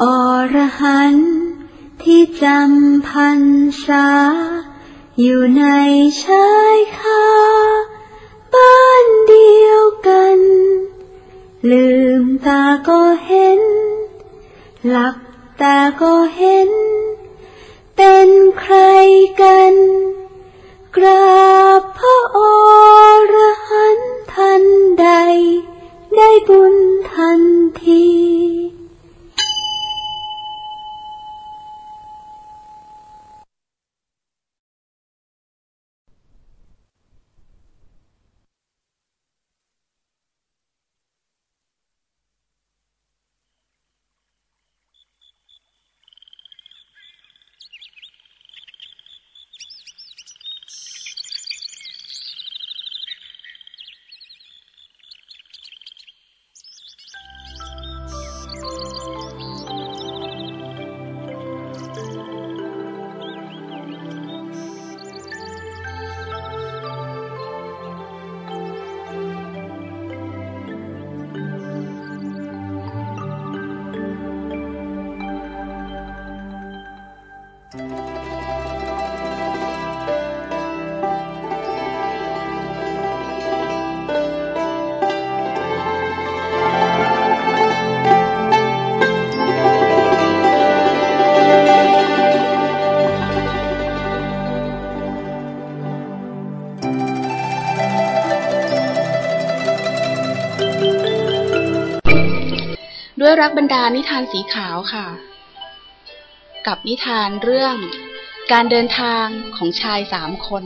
อรหันที่จำพันษา อยู่ในชายคาบ้านเดียวกัน ลืมตาก็เห็น หลับตาก็เห็น เป็นใครกัน รักบรรดานิทานสีขาวค่ะ กับนิทานเรื่อง การเดินทางของชายสามคน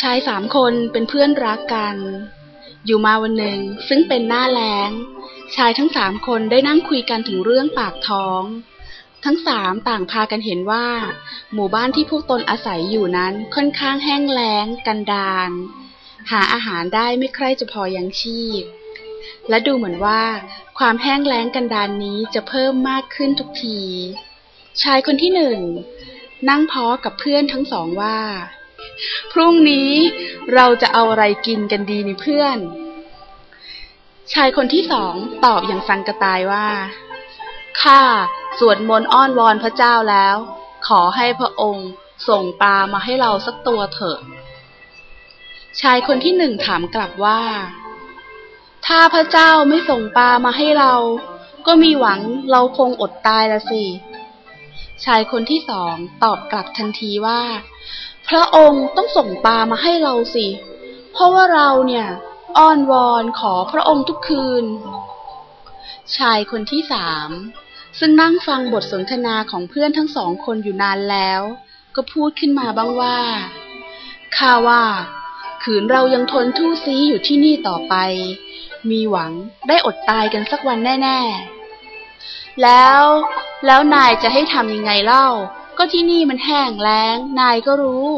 ชายสามคนเป็นเพื่อนรักกัน อยู่มาวันหนึ่งซึ่งเป็นหน้าแล้ง ชายทั้งสามคนได้นั่งคุยกันถึงเรื่องปากท้อง ทั้งสามต่างพากันเห็นว่า หมู่บ้านที่พวกตนอาศัยอยู่นั้นค่อนข้างแห้งแล้งกันดาร หาอาหารได้ไม่ใคร่จะพอยังชีพ และดูเหมือนว่า ความแห้งแล้งกันดานนี้จะเพิ่มมากขึ้นทุกที ชายคนที่หนึ่ง นั่งพ้อกับเพื่อนทั้งสองว่า พรุ่งนี้เราจะเอาอะไรกินกันดีนี่เพื่อน ชายคนที่สองตอบอย่างสังกตายว่าข้าสวดมนต์อ้อนวอนพระเจ้าแล้ว ขอให้พระองค์ส่งปลามาให้เราสักตัวเถอะ ชายคนที่หนึ่งถามกลับว่า ถ้าพระเจ้าไม่ส่งปลามาให้เรา ก็มีหวังเราคงอดตายละสิ ชายคนที่สองตอบกลับทันทีว่า พระองค์ต้องส่งปลามาให้เราสิ เพราะว่าเราเนี่ย อ้อนวอนขอพระองค์ทุกคืน ชายคนที่สามซึ่งนั่งฟังบทสนทนาของเพื่อนทั้งสองคนอยู่นานแล้ว ก็พูดขึ้นมาบ้างว่าข้าว่า ขืนเรายังทนทู่ซีอยู่ที่นี่ต่อไป มีหวังได้อดตายกันสักวันแน่ ๆ แล้ว แล้วนายจะให้ทำยังไงเล่า ก็ที่นี่มันแห้งแล้ง นายก็รู้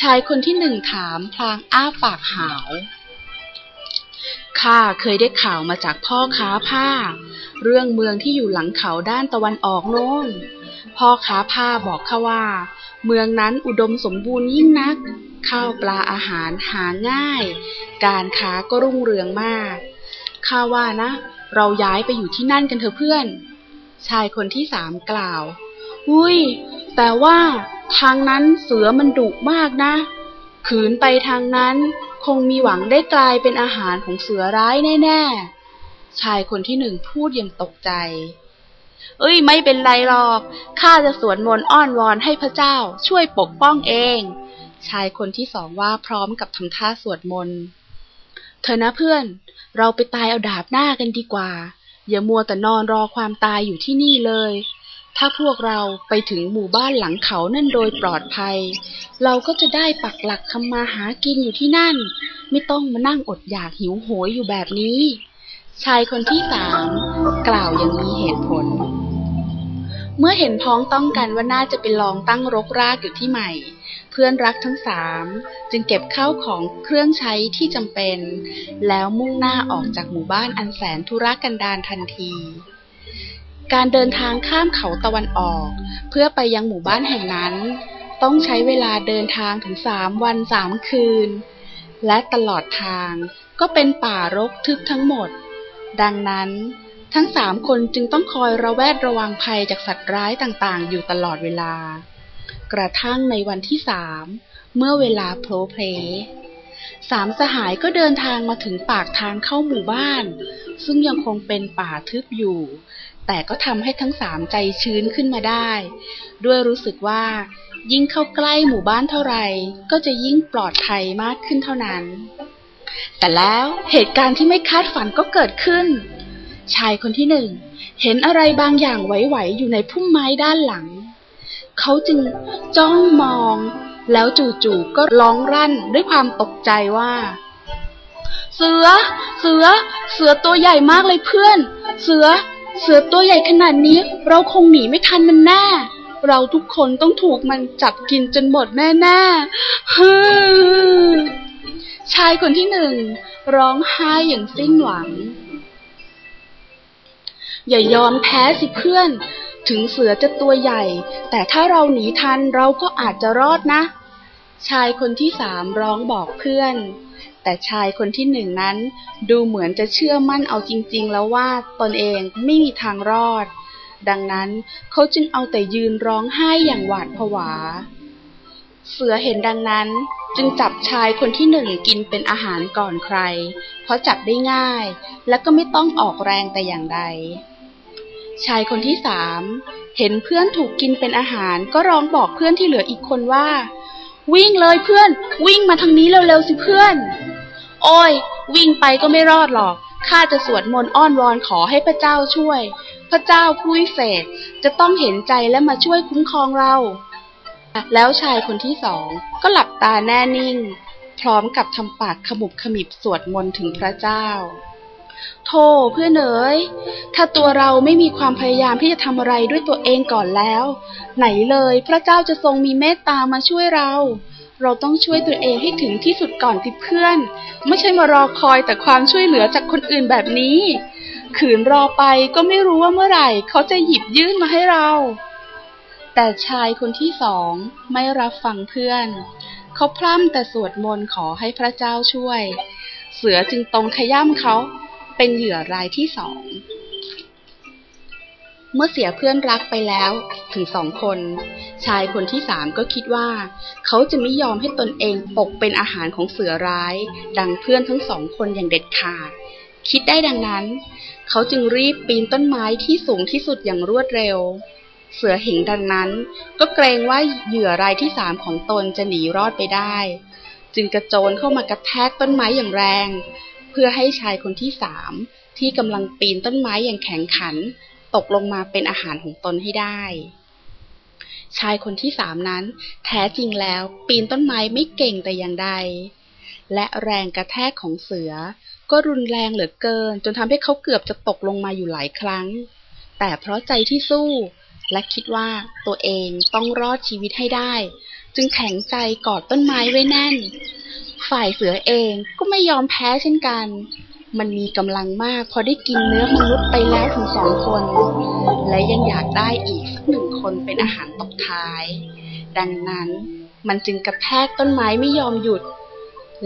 ชายคนที่หนึ่งถามพลางอ้าปากหาว ข้าเคยได้ข่าวมาจากพ่อค้าผ้า เรื่องเมืองที่อยู่หลังเขาด้านตะวันออกโน้นพ่อค้าผ้าบอกข้าว่า เมืองนั้นอุดมสมบูรณ์ยิ่งนัก ข้าวปลาอาหารหาง่าย การค้าก็รุ่งเรืองมาก ข้าว่านะ เราย้ายไปอยู่ที่นั่นกันเถอะเพื่อน ชายคนที่สามกล่าว อุ้ย แต่ว่าทางนั้นเสือมันดุมากนะ ขืนไปทางนั้นคงมีหวังได้กลายเป็นอาหารของเสือร้ายแน่ ๆ ชายคนที่หนึ่งพูดอย่างตกใจ เอ้ยไม่เป็นไรหรอก ข้าจะสวดมนต์อ้อนวอนให้พระเจ้าช่วยปกป้องเอง ชายคนที่สองว่าพร้อมกับทำท่าสวดมนต์ เธอนะเพื่อน เราไปตายเอาดาบหน้ากันดีกว่า อย่ามัวแต่นอนรอความตายอยู่ที่นี่เลย ถ้าพวกเราไปถึงหมู่บ้านหลังเขานั่นโดยปลอดภัย เราก็จะได้ปักหลักทำมาหากินอยู่ที่นั่น ไม่ต้องมานั่งอดอยากหิวโหยอยู่แบบนี้ ชายคนที่สามกล่าวอย่างมีเหตุผล เมื่อเห็นพ้องต้องกันว่าน่าจะเป็นลองตั้งรกรากอยู่ที่ใหม่ เพื่อนรักทั้งสามจึงเก็บข้าวของเครื่องใช้ที่จำเป็น แล้วมุ่งหน้าออกจากหมู่บ้านอันแสนทุรกันดารทันที การเดินทางข้ามเขาตะวันออก เพื่อไปยังหมู่บ้านแห่งนั้น ต้องใช้เวลาเดินทางถึงสามวันสามคืน และตลอดทางก็เป็นป่ารกทึบทั้งหมด ดังนั้น ทั้งสามคนจึงต้องคอยระแวดระวังภัยจากสัตว์ร้ายต่างๆ อยู่ตลอดเวลา กระทั่งในวันที่สามเมื่อเวลาโพลเพลสามสหายก็เดินทางมาถึงปากทางเข้าหมู่บ้าน ซึ่งยังคงเป็นป่าทึบอยู่ แต่ก็ทำให้ทั้งสามใจชื้นขึ้นมาได้ ด้วยรู้สึกว่า ยิ่งเข้าใกล้หมู่บ้านเท่าไหร่ก็จะยิ่งปลอดภัยมากขึ้นเท่านั้น แต่แล้วเหตุการณ์ที่ไม่คาดฝันก็เกิดขึ้น ชายคนที่หนึ่งเห็นอะไรบางอย่างไหวๆอยู่ในพุ่มไม้ด้านหลัง เขาจึงจ้องมอง แล้วจู่ๆก็ร้องรั่นด้วยความตกใจว่า เสือ เสือ เสือตัวใหญ่มากเลยเพื่อน เสือ เสือตัวใหญ่ขนาดนี้ เราคงหนีไม่ทันมันแน่เราทุกคนต้องถูกมันจับกินจนหมดแน่ๆฮึชายคนที่หนึ่งร้องไห้อย่างสิ้นหวัง อย่ายอมแพ้สิเพื่อน ถึงเสือจะตัวใหญ่ แต่ถ้าเราหนีทันเราก็อาจจะรอดนะ ชายคนที่สามร้องบอกเพื่อน แต่ชายคนที่หนึ่งนั้น ดูเหมือนจะเชื่อมั่นเอาจริง ๆ แล้วว่าตนเองไม่มีทางรอด ดังนั้นเขาจึงเอาแต่ยืนร้องไห้อย่างหวาดผวา เสือเห็นดังนั้นจึงจับชายคนที่หนึ่งกินเป็นอาหารก่อนใคร เพราะจับได้ง่าย และก็ไม่ต้องออกแรงแต่อย่างใด ชายคนที่สามเห็นเพื่อนถูกกินเป็นอาหารก็ร้องบอกเพื่อนที่เหลืออีกคนว่า วิ่งเลยเพื่อน วิ่งมาทางนี้เร็วๆสิเพื่อน โอ้ย วิ่งไปก็ไม่รอดหรอกข้าจะสวดมนต์อ้อนวอนขอให้พระเจ้าช่วย พระเจ้าผู้วิเศษจะต้องเห็นใจและมาช่วยคุ้มครองเรา แล้วชายคนที่สองก็หลับตาแน่นิ่ง พร้อมกับทำปากขมุบขมิบสวดมนต์ถึงพระเจ้า โธ่เพื่อนเอ๋ยถ้าตัวเราไม่มีความพยายามที่จะทำอะไรด้วยตัวเองก่อนแล้ว ไหนเลยพระเจ้าจะทรงมีเมตตามาช่วยเรา เราต้องช่วยตัวเองให้ถึงที่สุดก่อนที่เพื่อน ไม่ใช่มารอคอยแต่ความช่วยเหลือจากคนอื่นแบบนี้ ขืนรอไปก็ไม่รู้ว่าเมื่อไหร่เขาจะหยิบยื่นมาให้เรา แต่ชายคนที่สองไม่รับฟังเพื่อน เขาพร่ำแต่สวดมนต์ขอให้พระเจ้าช่วย เสือจึงตรงขย่ำเขา เป็นเหยื่อรายที่สอง เมื่อเสียเพื่อนรักไปแล้วถึงสองคน ชายคนที่สามก็คิดว่า เขาจะไม่ยอมให้ตนเองตกเป็นอาหารของเสือร้าย ดังเพื่อนทั้งสองคนอย่างเด็ดขาด คิดได้ดังนั้น เขาจึงรีบปีนต้นไม้ที่สูงที่สุดอย่างรวดเร็วเสือเห็นดังนั้น ก็เกรงว่าเหยื่อรายที่สามของตนจะหนีรอดไปได้ จึงกระโจนเข้ามากระแทกต้นไม้อย่างแรง เพื่อให้ชายคนที่สามที่กำลังปีนต้นไม้อย่างแข็งขัน ตกลงมาเป็นอาหารของตนให้ได้ ชายคนที่สามนั้น แท้จริงแล้วปีนต้นไม้ไม่เก่งแต่อย่างใด และแรงกระแทกของเสือ ก็รุนแรงเหลือเกิน จนทำให้เขาเกือบจะตกลงมาอยู่หลายครั้ง แต่เพราะใจที่สู้และคิดว่าตัวเองต้องรอดชีวิตให้ได้ จึงแข็งใจกอดต้นไม้ไว้แน่น ฝ่ายเสือเองก็ไม่ยอมแพ้เช่นกัน มันมีกำลังมากพอได้กินเนื้อมนุษย์ไปแล้วถึงสองคน และยังอยากได้อีกสักหนึ่งคนเป็นอาหารตกท้าย ดังนั้นมันจึงกระแทกต้นไม้ไม่ยอมหยุด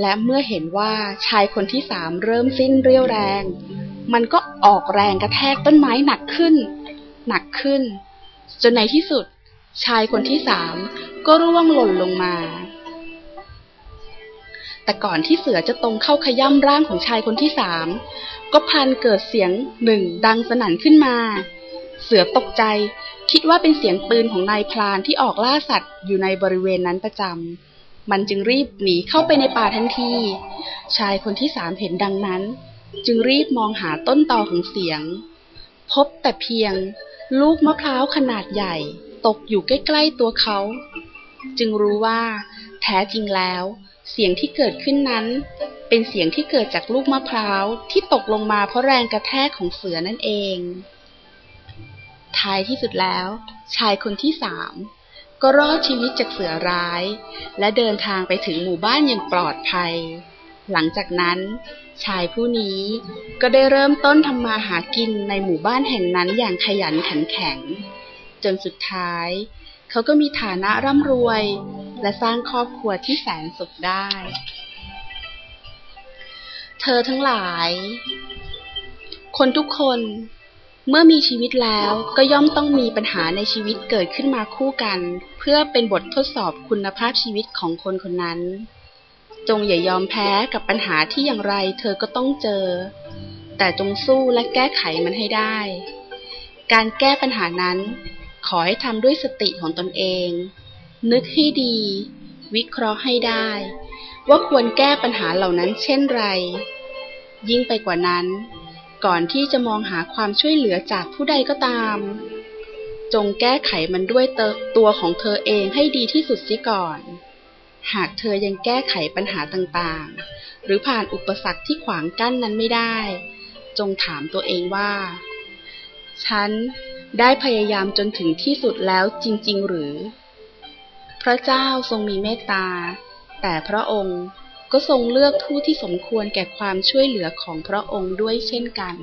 และเมื่อเห็นว่าชายคนที่สามเริ่มสิ้นเรี่ยวแรง มันก็ออกแรงกระแทกต้นไม้หนักขึ้น หนักขึ้น จนในที่สุด ชายคนที่สามก็ร่วงหล่นลงมา แต่ก่อนที่เสือจะตรงเข้าขย่ำร่างของชายคนที่สามก็พันเกิดเสียงหนึ่งดังสนั่นขึ้นมา เสือตกใจ คิดว่าเป็นเสียงปืนของนายพลานที่ออกล่าสัตว์อยู่ในบริเวณนั้นประจำมันจึงรีบหนีเข้าไปในป่าทันที ชายคนที่สามเห็นดังนั้น จึงรีบมองหาต้นตอของเสียง พบแต่เพียง ลูกมะพร้าวขนาดใหญ่ ตกอยู่ใกล้ๆตัวเขา จึงรู้ว่า แท้จริงแล้ว เสียงที่เกิดขึ้นนั้น เป็นเสียงที่เกิดจากลูกมะพร้าวที่ตกลงมาเพราะแรงกระแทกของเสือนั่นเอง ท้ายที่สุดแล้ว ชายคนที่สามก็รอดชีวิตจากเสือร้าย และเดินทางไปถึงหมู่บ้านอย่างปลอดภัย หลังจากนั้น ชายผู้นี้ก็ได้เริ่มต้นทำมาหากินในหมู่บ้านแห่งนั้นอย่างขยันขันแข็ง จนสุดท้าย เขาก็มีฐานะร่ำรวย และสร้างครอบครัวที่แสนสุขได้ เธอทั้งหลาย คนทุกคนเมื่อมีชีวิตแล้วก็ย่อมต้องมีปัญหาในชีวิตเกิดขึ้นมาคู่กัน เพื่อเป็นบททดสอบคุณภาพชีวิตของคนคนนั้น จงอย่ายอมแพ้กับปัญหาที่อย่างไรเธอก็ต้องเจอ แต่จงสู้และแก้ไขมันให้ได้ การแก้ปัญหานั้น ขอให้ทำด้วยสติของตนเอง นึกให้ดี วิเคราะห์ให้ได้ ว่าควรแก้ปัญหาเหล่านั้นเช่นไร ยิ่งไปกว่านั้น ก่อนที่จะมองหาความช่วยเหลือจากผู้ใดก็ตาม จงแก้ไขมันด้วยตัวของเธอเองให้ดีที่สุดเสียก่อน หากเธอยังแก้ไขปัญหาต่างๆ หรือผ่านอุปสรรคที่ขวางกั้นนั้นไม่ได้ จงถามตัวเองว่า ฉันได้พยายามจนถึงที่สุดแล้วจริง ๆ หรือ พระเจ้าทรงมีเมตตา แต่พระองค์ก็ทรงเลือกผู้ที่สมควรแก่ความช่วยเหลือของพระองค์ด้วยเช่นกัน